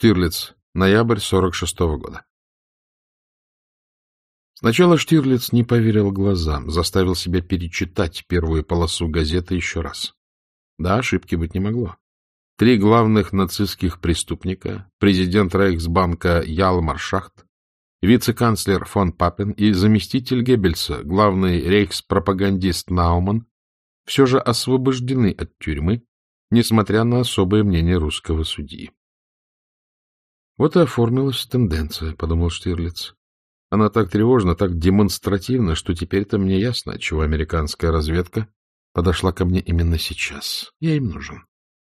Штирлиц. Ноябрь 46-го года. Сначала Штирлиц не поверил глазам, заставил себя перечитать первую полосу газеты еще раз. Да, ошибки быть не могло. Три главных нацистских преступника, президент Рейхсбанка Ялмар Шахт, вице-канцлер фон Папен и заместитель Геббельса, главный рейхспропагандист Науман, все же освобождены от тюрьмы, несмотря на особое мнение русского судьи. Вот и оформилась тенденция, — подумал Штирлиц. Она так тревожна, так демонстративна, что теперь-то мне ясно, чего американская разведка подошла ко мне именно сейчас. Я им нужен.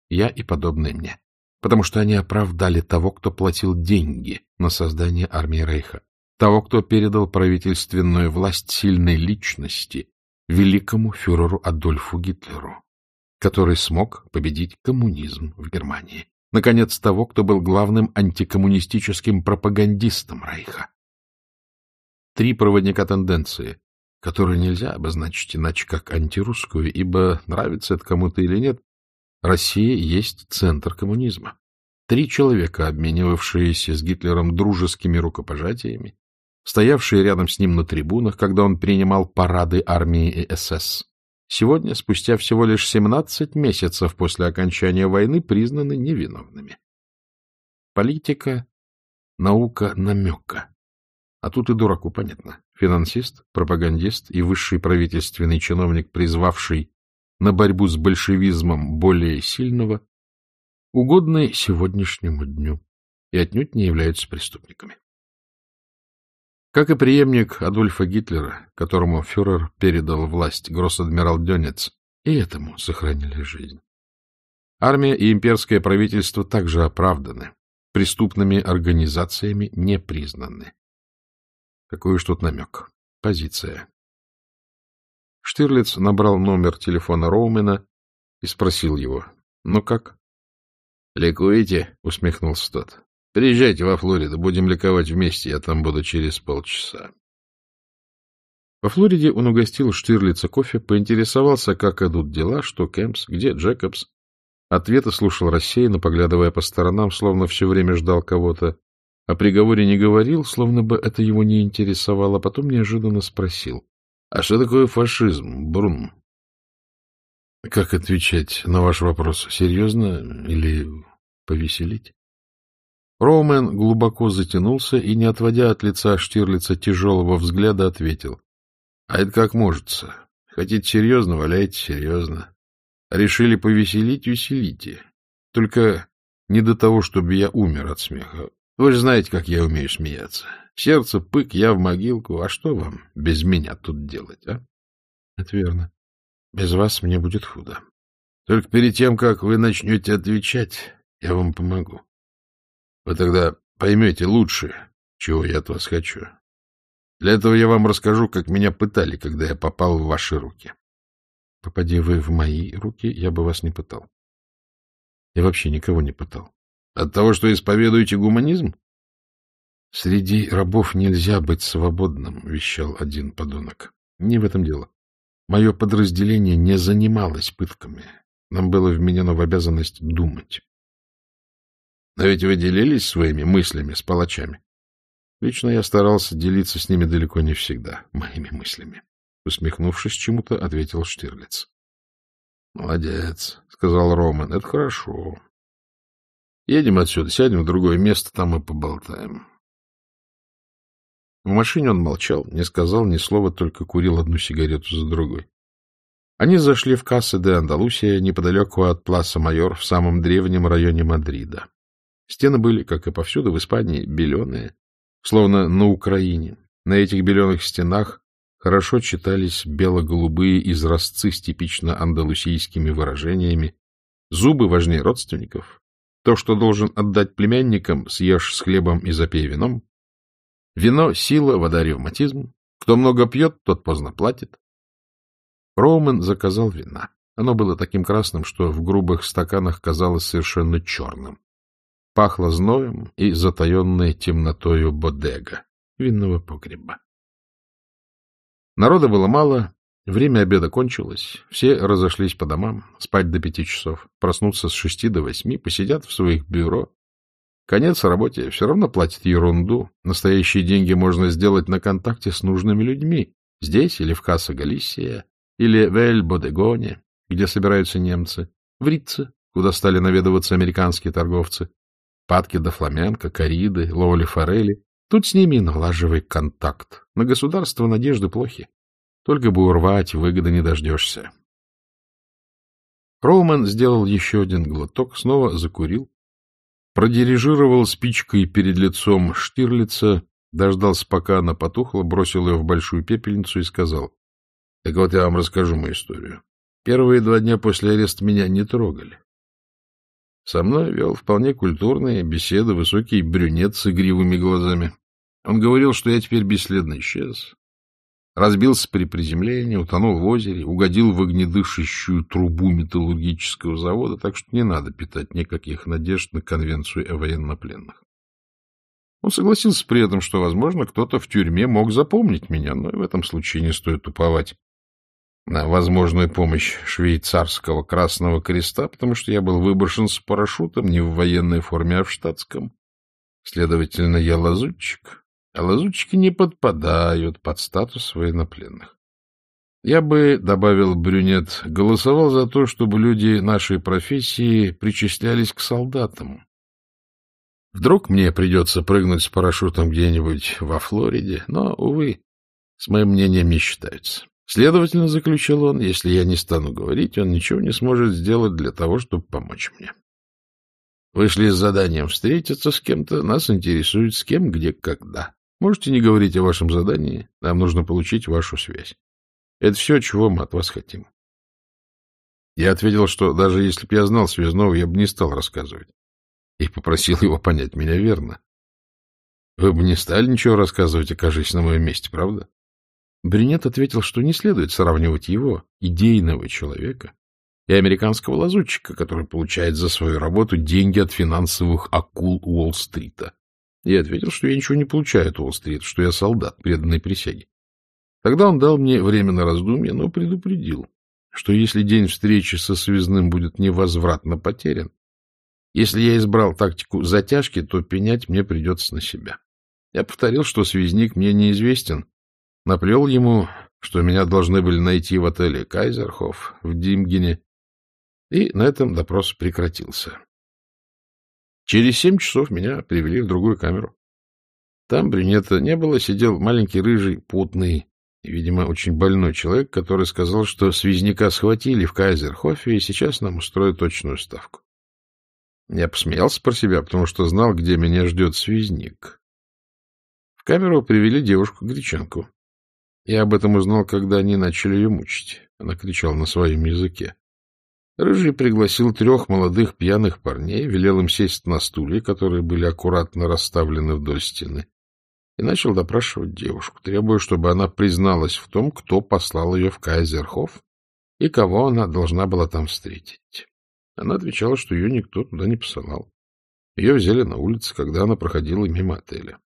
Я и подобные мне. Потому что они оправдали того, кто платил деньги на создание армии Рейха. Того, кто передал правительственную власть сильной личности, великому фюреру Адольфу Гитлеру, который смог победить коммунизм в Германии наконец, того, кто был главным антикоммунистическим пропагандистом Рейха. Три проводника тенденции, которые нельзя обозначить иначе как антирусскую, ибо нравится это кому-то или нет, Россия есть центр коммунизма. Три человека, обменивавшиеся с Гитлером дружескими рукопожатиями, стоявшие рядом с ним на трибунах, когда он принимал парады армии и СС, сегодня, спустя всего лишь 17 месяцев после окончания войны, признаны невиновными. Политика — наука намека. А тут и дураку понятно. Финансист, пропагандист и высший правительственный чиновник, призвавший на борьбу с большевизмом более сильного, угодны сегодняшнему дню и отнюдь не являются преступниками. Как и преемник Адольфа Гитлера, которому фюрер передал власть гросс-адмирал Дёнец, и этому сохранили жизнь. Армия и имперское правительство также оправданы, преступными организациями не признаны. Какой уж тут намек. Позиция. Штирлиц набрал номер телефона Роумена и спросил его. — Ну как? — Ликуете? — усмехнулся тот. Приезжайте во Флориду, будем ликовать вместе, я там буду через полчаса. Во Флориде он угостил Штирлица кофе, поинтересовался, как идут дела, что Кэмпс, где Джекобс. Ответы слушал рассеянно, поглядывая по сторонам, словно все время ждал кого-то. О приговоре не говорил, словно бы это его не интересовало, а потом неожиданно спросил. — А что такое фашизм, Брун? — Как отвечать на ваш вопрос? Серьезно или повеселить? Роумен глубоко затянулся и, не отводя от лица Штирлица тяжелого взгляда, ответил. — А это как можется. Хотите серьезно, валяйте серьезно. Решили повеселить — веселите. Только не до того, чтобы я умер от смеха. Вы же знаете, как я умею смеяться. Сердце пык, я в могилку. А что вам без меня тут делать, а? — Это верно. Без вас мне будет худо. Только перед тем, как вы начнете отвечать, я вам помогу. Вы тогда поймете лучше, чего я от вас хочу. Для этого я вам расскажу, как меня пытали, когда я попал в ваши руки. Попади вы в мои руки, я бы вас не пытал. Я вообще никого не пытал. От того, что исповедуете гуманизм? Среди рабов нельзя быть свободным, вещал один подонок. Не в этом дело. Мое подразделение не занималось пытками. Нам было вменено в обязанность думать. Но ведь вы делились своими мыслями с палачами. Лично я старался делиться с ними далеко не всегда, моими мыслями. Усмехнувшись чему-то, ответил Штирлиц. — Молодец, — сказал Роман, — это хорошо. Едем отсюда, сядем в другое место, там и поболтаем. В машине он молчал, не сказал ни слова, только курил одну сигарету за другой. Они зашли в кассы де Андалусия, неподалеку от Пласа Майор, в самом древнем районе Мадрида. Стены были, как и повсюду в Испании, беленые, словно на Украине. На этих беленых стенах хорошо читались бело-голубые изразцы с типично андалусийскими выражениями. Зубы важнее родственников. То, что должен отдать племянникам, съешь с хлебом и запей вином. Вино — сила, вода — ревматизм. Кто много пьет, тот поздно платит. Роумен заказал вина. Оно было таким красным, что в грубых стаканах казалось совершенно черным. Пахло зноем и затаенной темнотою бодега, винного погреба. Народа было мало, время обеда кончилось, все разошлись по домам, спать до пяти часов, проснуться с шести до восьми, посидят в своих бюро. Конец работе все равно платит ерунду. Настоящие деньги можно сделать на контакте с нужными людьми. Здесь или в Касса Галисия, или в Эль-Бодегоне, где собираются немцы, в Ритце, куда стали наведываться американские торговцы, Падки до фламенко, кориды, ловли форели. Тут с ними налаживай контакт. На государство надежды плохи. Только бы урвать, выгоды не дождешься. Роуман сделал еще один глоток, снова закурил, продирижировал спичкой перед лицом Штирлица, дождался, пока она потухла, бросил ее в большую пепельницу и сказал, — Так вот я вам расскажу мою историю. Первые два дня после ареста меня не трогали. Со мной вел вполне культурные беседы высокий брюнет с игривыми глазами. Он говорил, что я теперь бесследно исчез. Разбился при приземлении, утонул в озере, угодил в огнедышащую трубу металлургического завода, так что не надо питать никаких надежд на конвенцию о военнопленных. Он согласился при этом, что, возможно, кто-то в тюрьме мог запомнить меня, но в этом случае не стоит уповать на возможную помощь швейцарского Красного Креста, потому что я был выброшен с парашютом не в военной форме, а в штатском. Следовательно, я лазутчик, а лазутчики не подпадают под статус военнопленных. Я бы, — добавил Брюнет, — голосовал за то, чтобы люди нашей профессии причислялись к солдатам. Вдруг мне придется прыгнуть с парашютом где-нибудь во Флориде, но, увы, с моим мнением не считаются. Следовательно, заключил он, если я не стану говорить, он ничего не сможет сделать для того, чтобы помочь мне. Вышли с заданием встретиться с кем-то, нас интересует с кем, где, когда. Можете не говорить о вашем задании, нам нужно получить вашу связь. Это все, чего мы от вас хотим. Я ответил, что даже если бы я знал связного, я бы не стал рассказывать. И попросил его понять меня верно. Вы бы не стали ничего рассказывать, окажись на моем месте, правда? Брюнет ответил, что не следует сравнивать его, идейного человека, и американского лазутчика, который получает за свою работу деньги от финансовых акул Уолл-стрита. Я ответил, что я ничего не получаю от Уолл-стрита, что я солдат, преданной присяге. Тогда он дал мне время на раздумье, но предупредил, что если день встречи со связным будет невозвратно потерян, если я избрал тактику затяжки, то пенять мне придется на себя. Я повторил, что связник мне неизвестен, Наплел ему, что меня должны были найти в отеле «Кайзерхоф» в Димгене, и на этом допрос прекратился. Через семь часов меня привели в другую камеру. Там брюнета не было, сидел маленький рыжий, потный, видимо, очень больной человек, который сказал, что связняка схватили в Кайзерхофе, и сейчас нам устроят точную ставку. Я посмеялся про себя, потому что знал, где меня ждет связник. В камеру привели девушку-гречанку. Я об этом узнал, когда они начали ее мучить. Она кричала на своем языке. Рыжий пригласил трех молодых пьяных парней, велел им сесть на стулья, которые были аккуратно расставлены вдоль стены, и начал допрашивать девушку, требуя, чтобы она призналась в том, кто послал ее в Кайзерхоф и кого она должна была там встретить. Она отвечала, что ее никто туда не посылал. Ее взяли на улице, когда она проходила мимо отеля.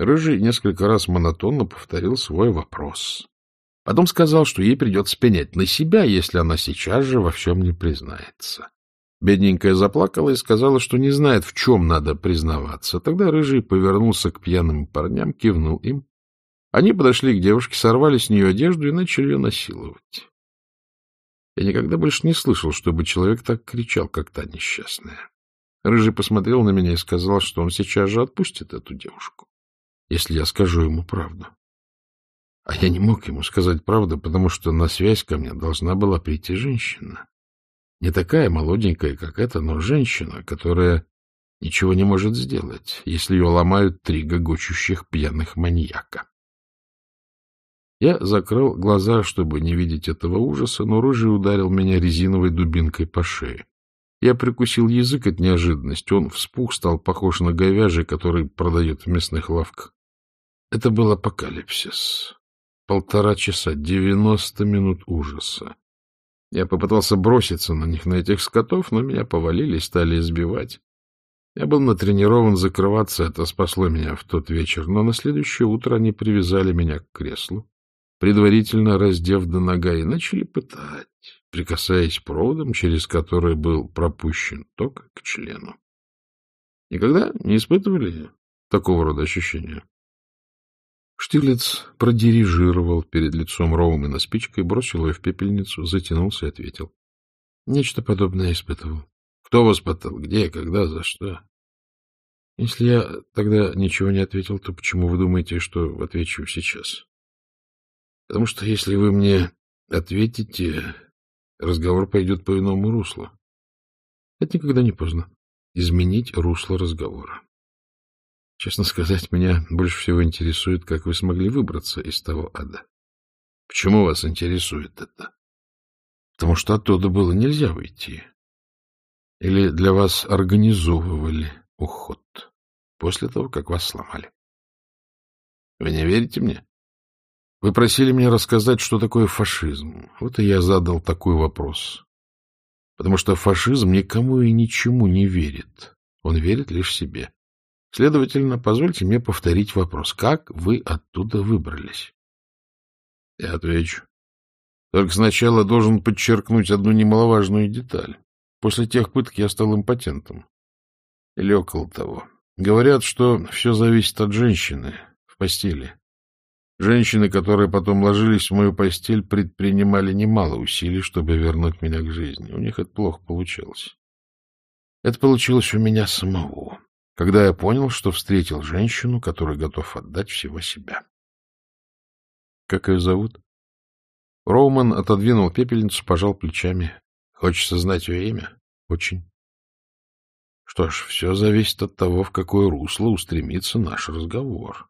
Рыжий несколько раз монотонно повторил свой вопрос. Потом сказал, что ей придется пенять на себя, если она сейчас же во всем не признается. Бедненькая заплакала и сказала, что не знает, в чем надо признаваться. Тогда Рыжий повернулся к пьяным парням, кивнул им. Они подошли к девушке, сорвали с нее одежду и начали ее насиловать. Я никогда больше не слышал, чтобы человек так кричал, как та несчастная. Рыжий посмотрел на меня и сказал, что он сейчас же отпустит эту девушку если я скажу ему правду. А я не мог ему сказать правду, потому что на связь ко мне должна была прийти женщина. Не такая молоденькая, как эта, но женщина, которая ничего не может сделать, если ее ломают три гогочущих пьяных маньяка. Я закрыл глаза, чтобы не видеть этого ужаса, но рыжий ударил меня резиновой дубинкой по шее. Я прикусил язык от неожиданности. Он вспух, стал похож на говяжий, который продают в мясных лавках. Это был апокалипсис. Полтора часа, девяносто минут ужаса. Я попытался броситься на них, на этих скотов, но меня повалили, стали избивать. Я был натренирован закрываться, это спасло меня в тот вечер, но на следующее утро они привязали меня к креслу, предварительно раздев до нога, и начали пытать, прикасаясь проводом, через который был пропущен ток к члену. Никогда не испытывали такого рода ощущения? Штирлиц продирижировал перед лицом Роумена спичкой, бросил ее в пепельницу, затянулся и ответил. — Нечто подобное испытывал. — Кто вас пытал? Где, когда, за что? — Если я тогда ничего не ответил, то почему вы думаете, что отвечу сейчас? — Потому что если вы мне ответите, разговор пойдет по иному руслу. Это никогда не поздно. Изменить русло разговора. Честно сказать, меня больше всего интересует, как вы смогли выбраться из того ада. Почему вас интересует это? Потому что оттуда было нельзя выйти. Или для вас организовывали уход после того, как вас сломали. Вы не верите мне? Вы просили меня рассказать, что такое фашизм. Вот и я задал такой вопрос. Потому что фашизм никому и ничему не верит. Он верит лишь себе. Следовательно, позвольте мне повторить вопрос. Как вы оттуда выбрались? Я отвечу. Только сначала должен подчеркнуть одну немаловажную деталь. После тех пыток я стал импотентом. Или около того. Говорят, что все зависит от женщины в постели. Женщины, которые потом ложились в мою постель, предпринимали немало усилий, чтобы вернуть меня к жизни. У них это плохо получалось. Это получилось у меня самого когда я понял, что встретил женщину, которая готов отдать всего себя. — Как ее зовут? Роуман отодвинул пепельницу, пожал плечами. — Хочется знать ее имя? — Очень. — Что ж, все зависит от того, в какое русло устремится наш разговор.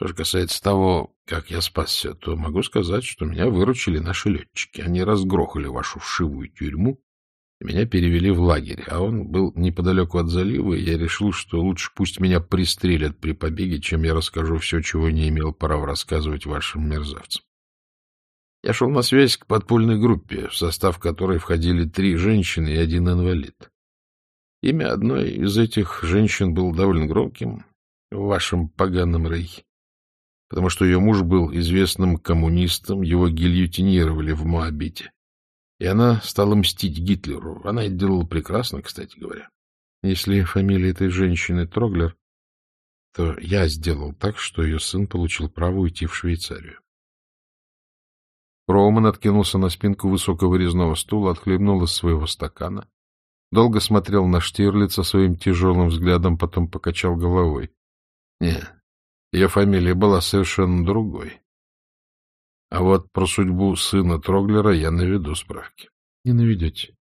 Что же касается того, как я спасся, то могу сказать, что меня выручили наши летчики. Они разгрохали вашу вшивую тюрьму меня перевели в лагерь, а он был неподалеку от залива, и я решил, что лучше пусть меня пристрелят при побеге, чем я расскажу все, чего не имел права рассказывать вашим мерзавцам. Я шел на связь к подпольной группе, в состав которой входили три женщины и один инвалид. Имя одной из этих женщин было довольно громким в вашем поганом рейхе, потому что ее муж был известным коммунистом, его гильотинировали в Моабите. И она стала мстить Гитлеру. Она это делала прекрасно, кстати говоря. Если фамилия этой женщины Троглер, то я сделал так, что ее сын получил право уйти в Швейцарию. Роуман откинулся на спинку высокого резного стула, отхлебнул из своего стакана, долго смотрел на Штирлица своим тяжелым взглядом, потом покачал головой. Нет, ее фамилия была совершенно другой. А вот про судьбу сына Троглера я наведу справки. Не наведете.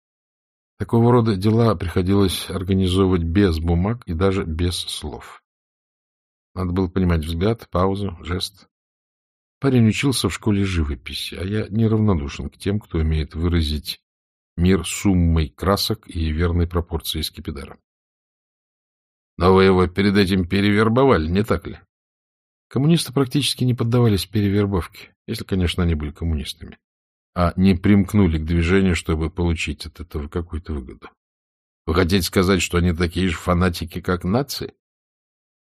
Такого рода дела приходилось организовывать без бумаг и даже без слов. Надо было понимать взгляд, паузу, жест. Парень учился в школе живописи, а я неравнодушен к тем, кто умеет выразить мир суммой красок и верной пропорцией скипидара. Но вы его перед этим перевербовали, не так ли? Коммунисты практически не поддавались перевербовке, если, конечно, они были коммунистами, а не примкнули к движению, чтобы получить от этого какую-то выгоду. Вы хотите сказать, что они такие же фанатики, как нации?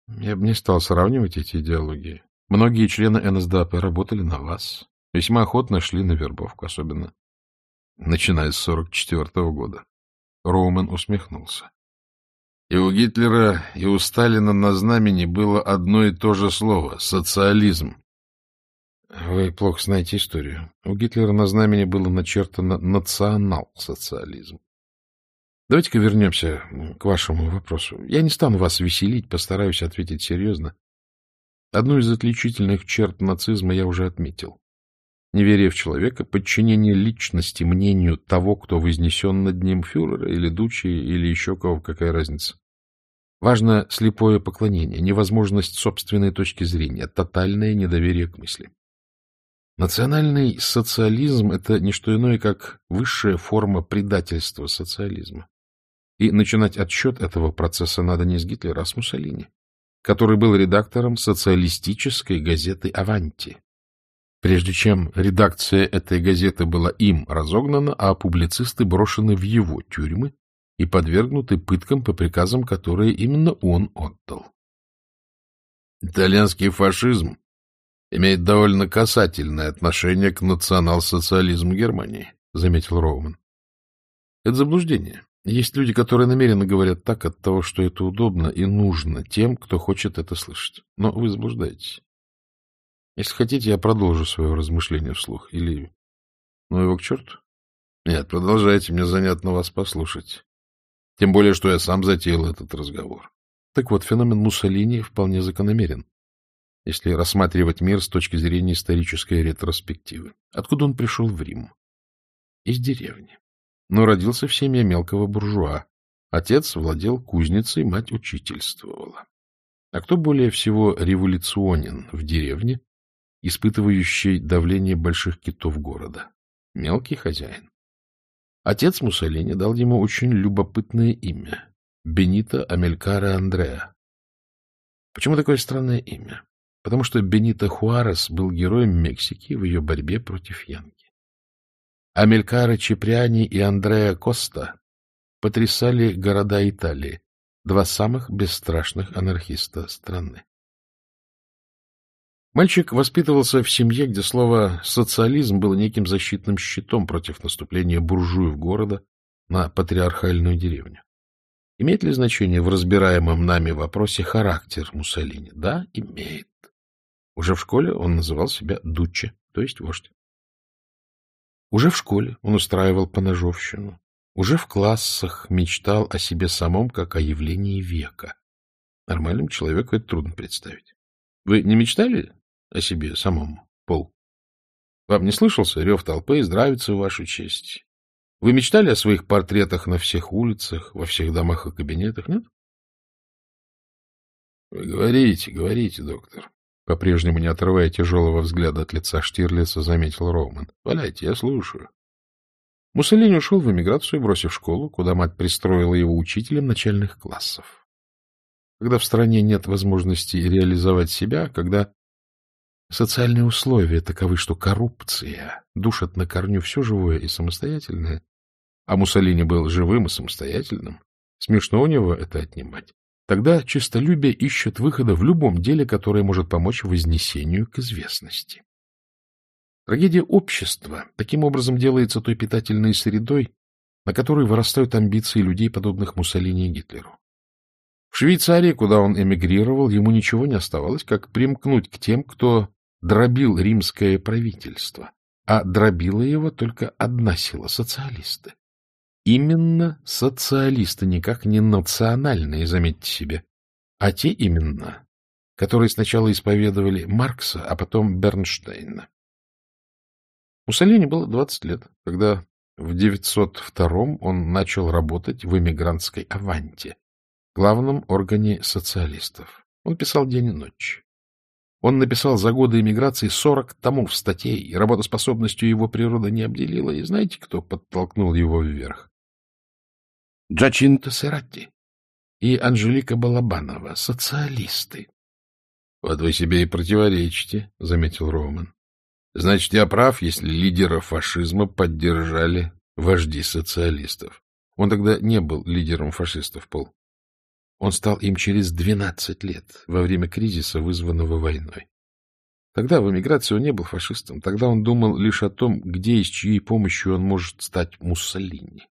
Я бы не стал сравнивать эти идеологии. Многие члены НСДАП работали на вас, весьма охотно шли на вербовку, особенно начиная с 44 -го года. Роумен усмехнулся. И у Гитлера, и у Сталина на знамени было одно и то же слово — социализм. Вы плохо знаете историю. У Гитлера на знамени было начертано национал-социализм. Давайте-ка вернемся к вашему вопросу. Я не стану вас веселить, постараюсь ответить серьезно. Одну из отличительных черт нацизма я уже отметил. Неверие в человека, подчинение личности мнению того, кто вознесен над ним фюрера или дучи, или еще кого, какая разница. Важно слепое поклонение, невозможность собственной точки зрения, тотальное недоверие к мысли. Национальный социализм — это не что иное, как высшая форма предательства социализма. И начинать отсчет этого процесса надо не с Гитлера, а с Муссолини, который был редактором социалистической газеты «Аванти», прежде чем редакция этой газеты была им разогнана, а публицисты брошены в его тюрьмы и подвергнуты пыткам по приказам, которые именно он отдал. Итальянский фашизм имеет довольно касательное отношение к национал-социализму Германии, заметил Роуман. Это заблуждение. Есть люди, которые намеренно говорят так от того, что это удобно и нужно тем, кто хочет это слышать. Но вы заблуждаетесь. Если хотите, я продолжу свое размышление вслух. Или... Ну его к черту? Нет, продолжайте, мне занятно вас послушать. Тем более, что я сам затеял этот разговор. Так вот, феномен Муссолини вполне закономерен, если рассматривать мир с точки зрения исторической ретроспективы. Откуда он пришел в Рим? Из деревни. Но родился в семье мелкого буржуа. Отец владел кузницей, мать учительствовала. А кто более всего революционен в деревне, испытывающий давление больших китов города? Мелкий хозяин. Отец Муссолини дал ему очень любопытное имя — Бенито Амелькара Андреа. Почему такое странное имя? Потому что Бенито Хуарес был героем Мексики в ее борьбе против Янки. Амелькара Чеприани и Андреа Коста потрясали города Италии, два самых бесстрашных анархиста страны. Мальчик воспитывался в семье, где слово «социализм» было неким защитным щитом против наступления буржуев города на патриархальную деревню. Имеет ли значение в разбираемом нами вопросе характер Муссолини? Да, имеет. Уже в школе он называл себя Дуччи, то есть вождь. Уже в школе он устраивал поножовщину. Уже в классах мечтал о себе самом, как о явлении века. Нормальному человеку это трудно представить. Вы не мечтали о себе самом, Пол. Вам не слышался рев толпы и здравится в вашу честь? Вы мечтали о своих портретах на всех улицах, во всех домах и кабинетах, нет? — Вы говорите, говорите, доктор. По-прежнему не отрывая тяжелого взгляда от лица Штирлица, заметил Роуман. — Валяйте, я слушаю. Муссолини ушел в эмиграцию, бросив школу, куда мать пристроила его учителем начальных классов. Когда в стране нет возможности реализовать себя, когда Социальные условия таковы, что коррупция душит на корню все живое и самостоятельное, а Муссолини был живым и самостоятельным. Смешно у него это отнимать. Тогда чистолюбие ищет выхода в любом деле, которое может помочь вознесению к известности. Трагедия общества таким образом делается той питательной средой, на которой вырастают амбиции людей, подобных Муссолини и Гитлеру. В Швейцарии, куда он эмигрировал, ему ничего не оставалось, как примкнуть к тем, кто дробил римское правительство, а дробила его только одна сила — социалисты. Именно социалисты, никак не национальные, заметьте себе, а те именно, которые сначала исповедовали Маркса, а потом Бернштейна. Муссолини было 20 лет, когда в 902 он начал работать в эмигрантской Аванте, главном органе социалистов. Он писал день и ночь. Он написал за годы эмиграции 40 томов статей, работоспособностью его природа не обделила. И знаете, кто подтолкнул его вверх? Джачинто Сератти и Анжелика Балабанова, социалисты. — Вот вы себе и противоречите, — заметил Роман. — Значит, я прав, если лидера фашизма поддержали вожди социалистов. Он тогда не был лидером фашистов, Пол. Он стал им через 12 лет, во время кризиса, вызванного войной. Тогда в эмиграции он не был фашистом. Тогда он думал лишь о том, где и с чьей помощью он может стать Муссолини.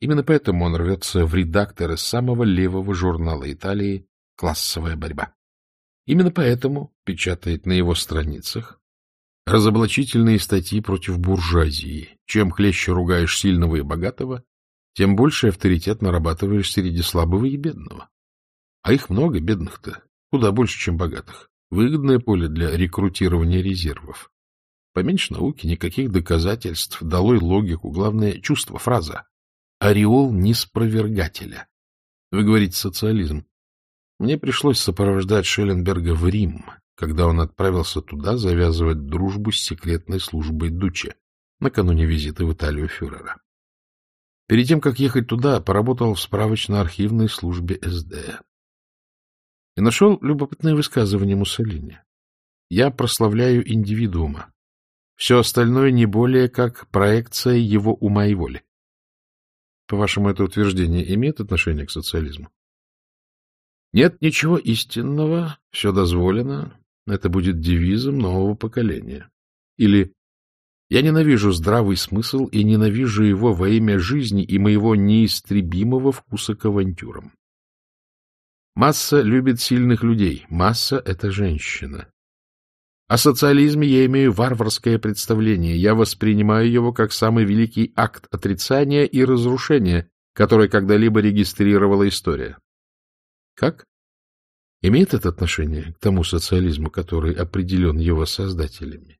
Именно поэтому он рвется в редакторы самого левого журнала Италии «Классовая борьба». Именно поэтому печатает на его страницах разоблачительные статьи против буржуазии. Чем хлеще ругаешь сильного и богатого, тем больше авторитет нарабатываешь среди слабого и бедного. А их много, бедных-то, куда больше, чем богатых. Выгодное поле для рекрутирования резервов. Поменьше науки, никаких доказательств, долой логику, главное — чувство, фраза. Ореол неспровергателя. Вы говорите социализм. Мне пришлось сопровождать Шелленберга в Рим, когда он отправился туда завязывать дружбу с секретной службой Дуче накануне визита в Италию фюрера. Перед тем, как ехать туда, поработал в справочно-архивной службе СД. И нашел любопытное высказывание Муссолини. «Я прославляю индивидуума. Все остальное не более как проекция его ума и воли». По-вашему, это утверждение имеет отношение к социализму? Нет ничего истинного, все дозволено. Это будет девизом нового поколения. Или Я ненавижу здравый смысл и ненавижу его во имя жизни и моего неистребимого вкуса к авантюрам. Масса любит сильных людей, масса — это женщина. О социализме я имею варварское представление, я воспринимаю его как самый великий акт отрицания и разрушения, который когда-либо регистрировала история. Как? Имеет это отношение к тому социализму, который определен его создателями?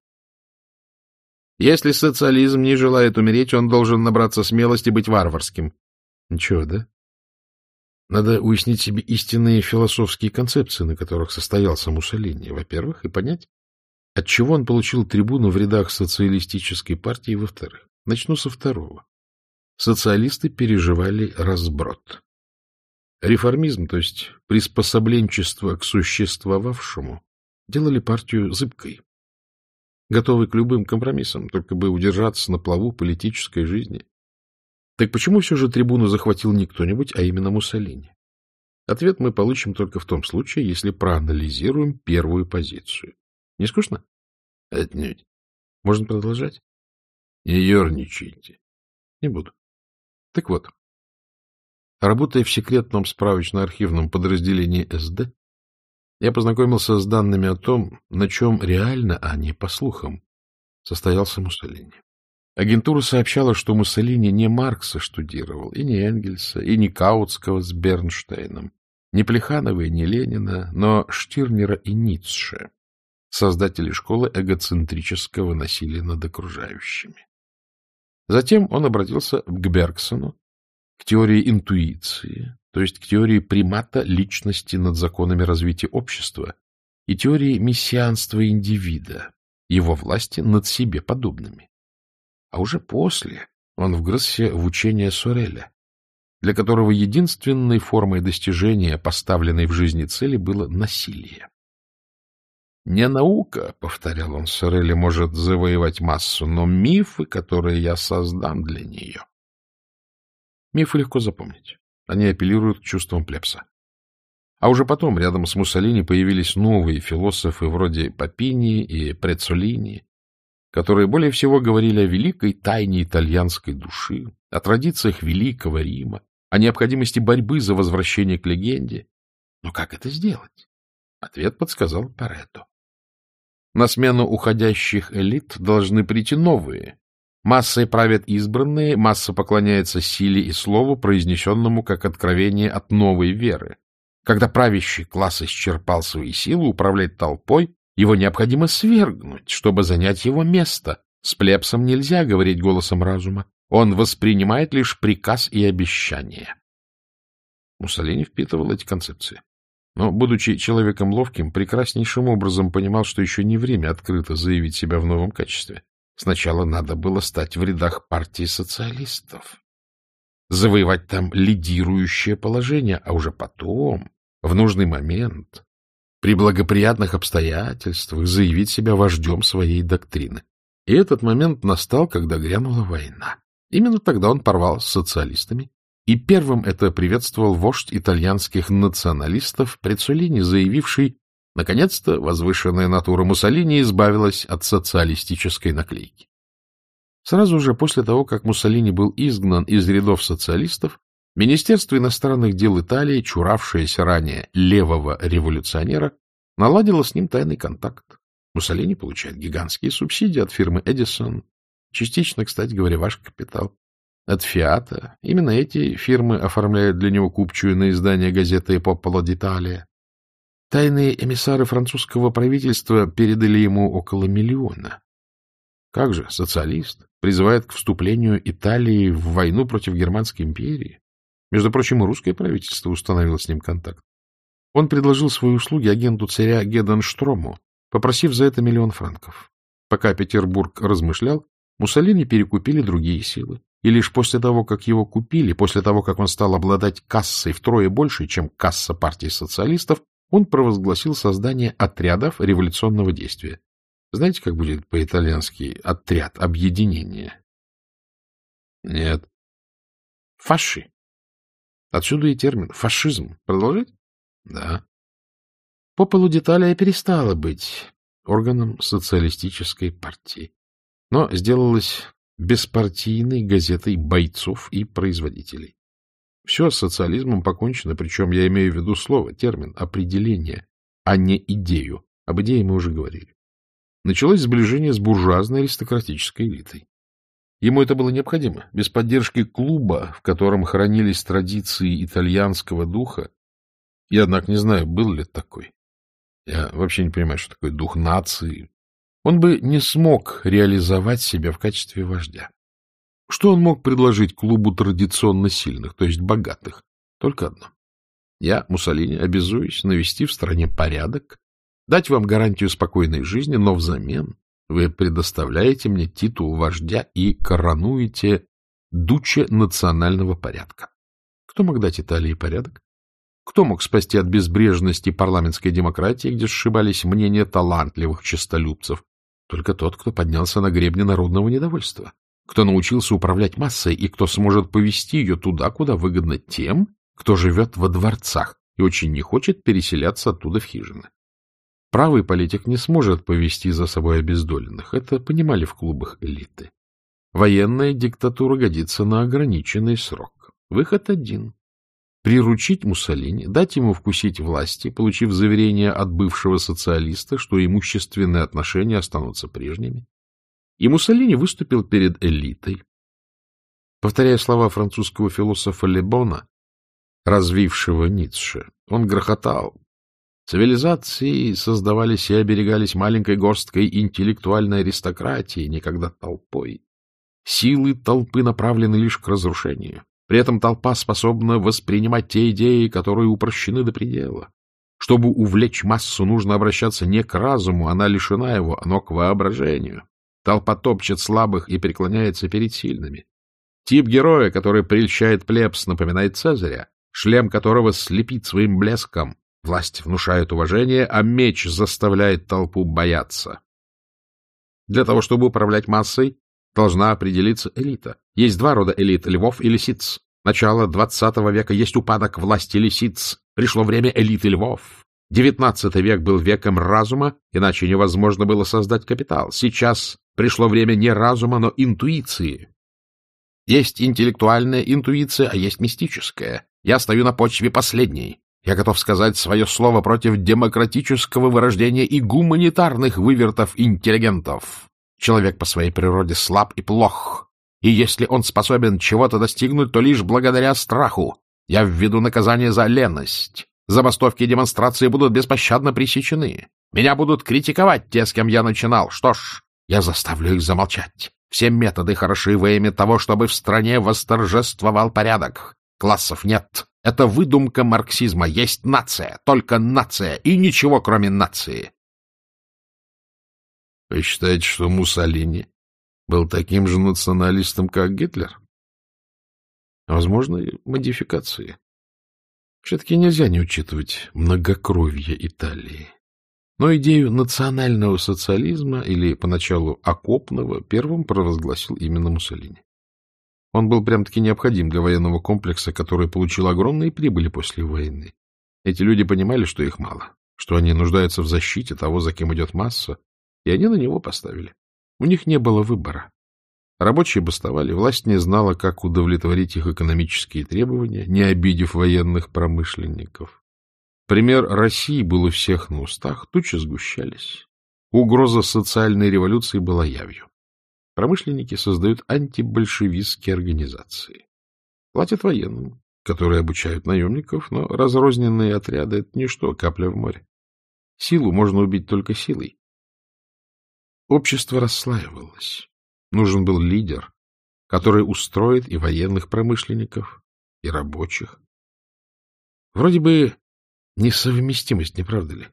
Если социализм не желает умереть, он должен набраться смелости быть варварским. Ничего, да? Надо уяснить себе истинные философские концепции, на которых состоялся Муссолини, во-первых, и понять, отчего он получил трибуну в рядах социалистической партии, во-вторых. Начну со второго. Социалисты переживали разброд. Реформизм, то есть приспособленчество к существовавшему, делали партию зыбкой, готовый к любым компромиссам, только бы удержаться на плаву политической жизни. Так почему все же трибуну захватил не кто-нибудь, а именно Муссолини? Ответ мы получим только в том случае, если проанализируем первую позицию. Не скучно? Отнюдь. Можно продолжать? Не ерничайте. Не буду. Так вот, работая в секретном справочно-архивном подразделении СД, я познакомился с данными о том, на чем реально, а не по слухам, состоялся Муссолини. Агентура сообщала, что Муссолини не Маркса штудировал, и не Энгельса, и не Каутского с Бернштейном, не Плеханова и не Ленина, но Штирнера и Ницше, создатели школы эгоцентрического насилия над окружающими. Затем он обратился к Бергсону, к теории интуиции, то есть к теории примата личности над законами развития общества и теории мессианства индивида, его власти над себе подобными. А уже после он вгрызся в учение Сореля, для которого единственной формой достижения поставленной в жизни цели было насилие. «Не наука, — повторял он Сореле, — может завоевать массу, но мифы, которые я создам для нее. Мифы легко запомнить. Они апеллируют к чувствам плебса. А уже потом рядом с Муссолини появились новые философы вроде Папини и Прецолини, которые более всего говорили о великой тайне итальянской души, о традициях Великого Рима, о необходимости борьбы за возвращение к легенде. Но как это сделать? Ответ подсказал Паретто. На смену уходящих элит должны прийти новые, Массой правят избранные, масса поклоняется силе и слову, произнесенному как откровение от новой веры. Когда правящий класс исчерпал свои силы управлять толпой, его необходимо свергнуть, чтобы занять его место. С плебсом нельзя говорить голосом разума. Он воспринимает лишь приказ и обещание. Муссолини впитывал эти концепции. Но, будучи человеком ловким, прекраснейшим образом понимал, что еще не время открыто заявить себя в новом качестве. Сначала надо было стать в рядах партии социалистов, завоевать там лидирующее положение, а уже потом, в нужный момент, при благоприятных обстоятельствах, заявить себя вождем своей доктрины. И этот момент настал, когда грянула война. Именно тогда он порвал с социалистами, и первым это приветствовал вождь итальянских националистов Прецолини, заявивший Наконец-то возвышенная натура Муссолини избавилась от социалистической наклейки. Сразу же после того, как Муссолини был изгнан из рядов социалистов, Министерство иностранных дел Италии, чуравшееся ранее левого революционера, наладило с ним тайный контакт. Муссолини получает гигантские субсидии от фирмы Эдисон, частично, кстати говоря, ваш капитал, от Фиата. Именно эти фирмы оформляют для него купчую на издание газеты «Попполо d'Italia». Тайные эмиссары французского правительства передали ему около миллиона. Как же социалист призывает к вступлению Италии в войну против Германской империи? Между прочим, и русское правительство установило с ним контакт. Он предложил свои услуги агенту царя Геденштрому, попросив за это миллион франков. Пока Петербург размышлял, Муссолини перекупили другие силы. И лишь после того, как его купили, после того, как он стал обладать кассой втрое больше, чем касса партии социалистов, он провозгласил создание отрядов революционного действия. Знаете, как будет по-итальянски отряд объединения? Нет. Фаши. Отсюда и термин фашизм. Продолжить? Да. По полу деталей перестала быть органом социалистической партии. Но сделалась беспартийной газетой бойцов и производителей. Все с социализмом покончено, причем я имею в виду слово, термин, определение, а не идею. Об идее мы уже говорили. Началось сближение с буржуазной аристократической элитой. Ему это было необходимо. Без поддержки клуба, в котором хранились традиции итальянского духа, я, однако, не знаю, был ли такой. Я вообще не понимаю, что такое дух нации. Он бы не смог реализовать себя в качестве вождя. Что он мог предложить клубу традиционно сильных, то есть богатых? Только одно. Я, Муссолини, обязуюсь навести в стране порядок, дать вам гарантию спокойной жизни, но взамен вы предоставляете мне титул вождя и коронуете дуче национального порядка. Кто мог дать Италии порядок? Кто мог спасти от безбрежности парламентской демократии, где сшибались мнения талантливых честолюбцев? Только тот, кто поднялся на гребне народного недовольства, кто научился управлять массой и кто сможет повести ее туда, куда выгодно тем, кто живет во дворцах и очень не хочет переселяться оттуда в хижины. Правый политик не сможет повести за собой обездоленных. Это понимали в клубах элиты. Военная диктатура годится на ограниченный срок. Выход один. Приручить Муссолини, дать ему вкусить власти, получив заверение от бывшего социалиста, что имущественные отношения останутся прежними. И Муссолини выступил перед элитой. Повторяя слова французского философа Лебона, развившего Ницше, он грохотал, Цивилизации создавались и оберегались маленькой горсткой интеллектуальной аристократии, никогда толпой. Силы толпы направлены лишь к разрушению. При этом толпа способна воспринимать те идеи, которые упрощены до предела. Чтобы увлечь массу, нужно обращаться не к разуму, она лишена его, но к воображению. Толпа топчет слабых и преклоняется перед сильными. Тип героя, который прельщает плебс, напоминает Цезаря, шлем которого слепит своим блеском, Власть внушает уважение, а меч заставляет толпу бояться. Для того, чтобы управлять массой, должна определиться элита. Есть два рода элит — львов и лисиц. Начало XX века есть упадок власти лисиц. Пришло время элиты львов. XIX век был веком разума, иначе невозможно было создать капитал. Сейчас пришло время не разума, но интуиции. Есть интеллектуальная интуиция, а есть мистическая. Я стою на почве последней. Я готов сказать свое слово против демократического вырождения и гуманитарных вывертов интеллигентов. Человек по своей природе слаб и плох, и если он способен чего-то достигнуть, то лишь благодаря страху. Я введу наказание за леность. Забастовки и демонстрации будут беспощадно пресечены. Меня будут критиковать те, с кем я начинал. Что ж, я заставлю их замолчать. Все методы хороши во имя того, чтобы в стране восторжествовал порядок. Классов нет, это выдумка марксизма. Есть нация, только нация, и ничего, кроме нации. Вы считаете, что Муссолини был таким же националистом, как Гитлер? Возможно, модификации. Все-таки нельзя не учитывать многокровье Италии. Но идею национального социализма, или поначалу окопного, первым провозгласил именно Муссолини. Он был прям-таки необходим для военного комплекса, который получил огромные прибыли после войны. Эти люди понимали, что их мало, что они нуждаются в защите того, за кем идет масса, и они на него поставили. У них не было выбора. Рабочие бастовали, власть не знала, как удовлетворить их экономические требования, не обидев военных промышленников. Пример России был у всех на устах, тучи сгущались. Угроза социальной революции была явью. Промышленники создают антибольшевистские организации. Платят военным, которые обучают наемников, но разрозненные отряды — это ничто, капля в море. Силу можно убить только силой. Общество расслаивалось. Нужен был лидер, который устроит и военных промышленников, и рабочих. Вроде бы несовместимость, не правда ли?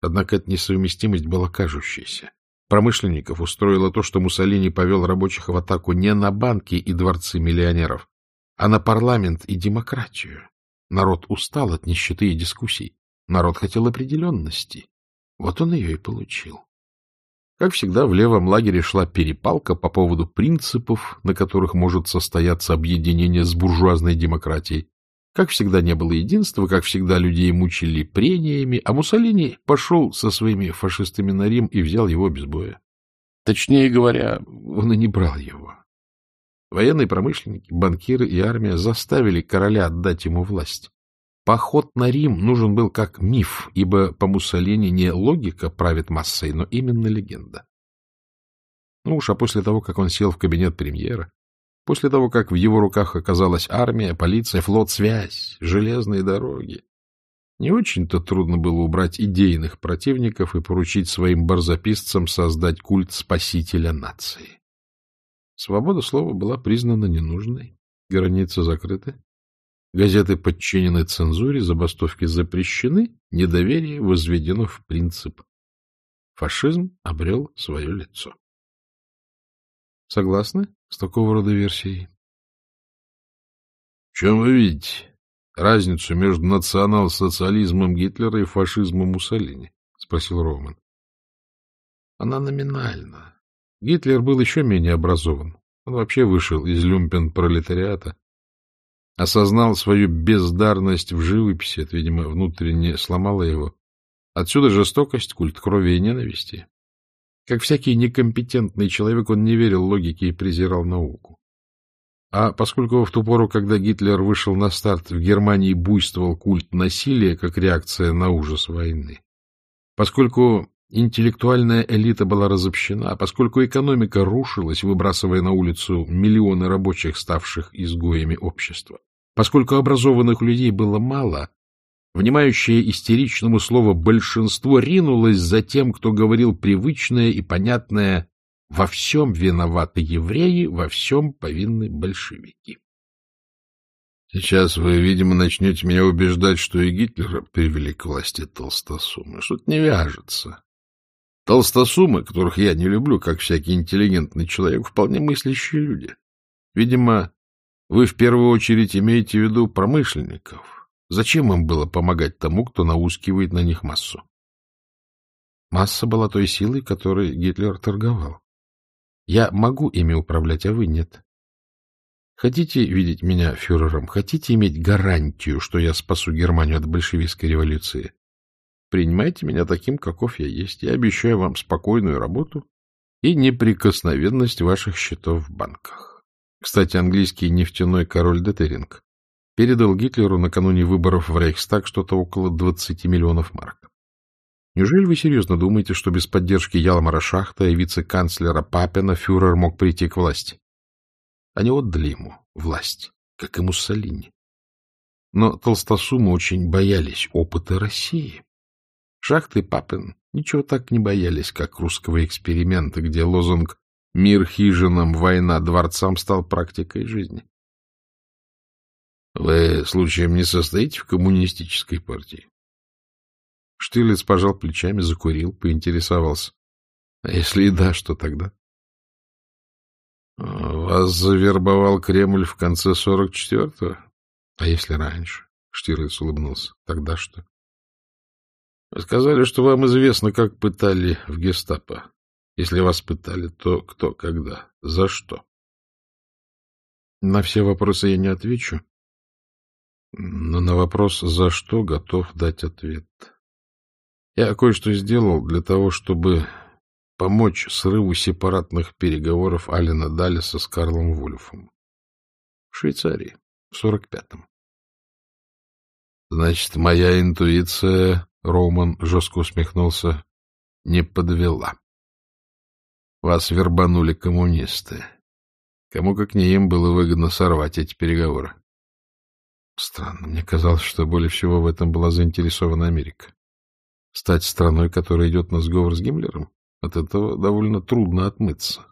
Однако эта несовместимость была кажущейся. Промышленников устроило то, что Муссолини повел рабочих в атаку не на банки и дворцы миллионеров, а на парламент и демократию. Народ устал от нищеты и дискуссий. Народ хотел определенности. Вот он ее и получил. Как всегда, в левом лагере шла перепалка по поводу принципов, на которых может состояться объединение с буржуазной демократией. Как всегда, не было единства, как всегда, людей мучили прениями, а Муссолини пошел со своими фашистами на Рим и взял его без боя. Точнее говоря, он и не брал его. Военные промышленники, банкиры и армия заставили короля отдать ему власть. Поход на Рим нужен был как миф, ибо по Муссолини не логика правит массой, но именно легенда. Ну уж, а после того, как он сел в кабинет премьера, после того, как в его руках оказалась армия, полиция, флот, связь, железные дороги, не очень-то трудно было убрать идейных противников и поручить своим барзаписцам создать культ спасителя нации. Свобода слова была признана ненужной, границы закрыты, газеты подчинены цензуре, забастовки запрещены, недоверие возведено в принцип. Фашизм обрел свое лицо. Согласны с такого рода версией? — В чем вы видите разницу между национал-социализмом Гитлера и фашизмом Муссолини? — спросил Роман. — Она номинальна. Гитлер был еще менее образован. Он вообще вышел из люмпен-пролетариата, осознал свою бездарность в живописи, это, видимо, внутренне сломало его. Отсюда жестокость, культ крови и ненависти. Как всякий некомпетентный человек, он не верил логике и презирал науку. А поскольку в ту пору, когда Гитлер вышел на старт, в Германии буйствовал культ насилия как реакция на ужас войны, поскольку интеллектуальная элита была разобщена, поскольку экономика рушилась, выбрасывая на улицу миллионы рабочих, ставших изгоями общества, поскольку образованных людей было мало, Внимающее истеричному слову большинство ринулось за тем, кто говорил привычное и понятное «во всем виноваты евреи, во всем повинны большевики». Сейчас вы, видимо, начнете меня убеждать, что и Гитлера привели к власти толстосумы. Что-то не вяжется. Толстосумы, которых я не люблю, как всякий интеллигентный человек, вполне мыслящие люди. Видимо, вы в первую очередь имеете в виду промышленников, Зачем им было помогать тому, кто наускивает на них массу? Масса была той силой, которой Гитлер торговал. Я могу ими управлять, а вы нет. Хотите видеть меня фюрером? Хотите иметь гарантию, что я спасу Германию от большевистской революции? Принимайте меня таким, каков я есть. Я обещаю вам спокойную работу и неприкосновенность ваших счетов в банках. Кстати, английский нефтяной король Детеринг передал Гитлеру накануне выборов в Рейхстаг что-то около 20 миллионов марок. Неужели вы серьезно думаете, что без поддержки Ялмара Шахта и вице-канцлера Папина фюрер мог прийти к власти? Они отдали ему власть, как и Муссолини. Но толстосумы очень боялись опыта России. Шахт и Папин ничего так не боялись, как русского эксперимента, где лозунг «Мир хижинам, война дворцам» стал практикой жизни. Вы, случаем, не состоите в коммунистической партии? Штирлиц пожал плечами, закурил, поинтересовался. А если и да, что тогда? Вас завербовал Кремль в конце сорок четвертого? А если раньше? Штирлиц улыбнулся. Тогда что? Сказали, что вам известно, как пытали в гестапо. Если вас пытали, то кто, когда, за что? На все вопросы я не отвечу, но на вопрос «за что?» готов дать ответ. Я кое-что сделал для того, чтобы помочь срыву сепаратных переговоров Алина Далиса с Карлом Вульфом. В Швейцарии, в 45-м. Значит, моя интуиция, Роуман жестко усмехнулся, не подвела. Вас вербанули коммунисты. Кому как не им было выгодно сорвать эти переговоры. Странно, мне казалось, что более всего в этом была заинтересована Америка. Стать страной, которая идет на сговор с Гиммлером, от этого довольно трудно отмыться.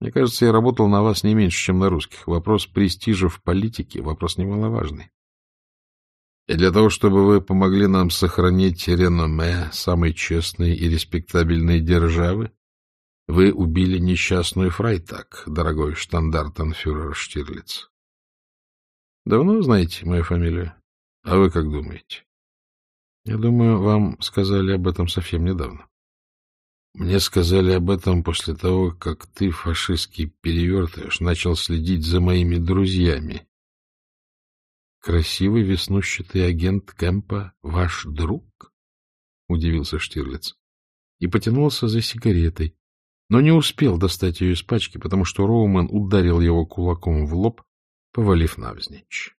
Мне кажется, я работал на вас не меньше, чем на русских. Вопрос престижа в политике — вопрос немаловажный. И для того, чтобы вы помогли нам сохранить реноме самой честной и респектабельной державы, вы убили несчастную Фрайтак, дорогой штандартенфюрер Штирлиц. Давно знаете мою фамилию? А вы как думаете? Я думаю, вам сказали об этом совсем недавно. Мне сказали об этом после того, как ты, фашистский перевертыш, начал следить за моими друзьями. Красивый веснущатый агент Кэмпа — ваш друг? — удивился Штирлиц. И потянулся за сигаретой, но не успел достать ее из пачки, потому что Роуман ударил его кулаком в лоб, повалив навзничь.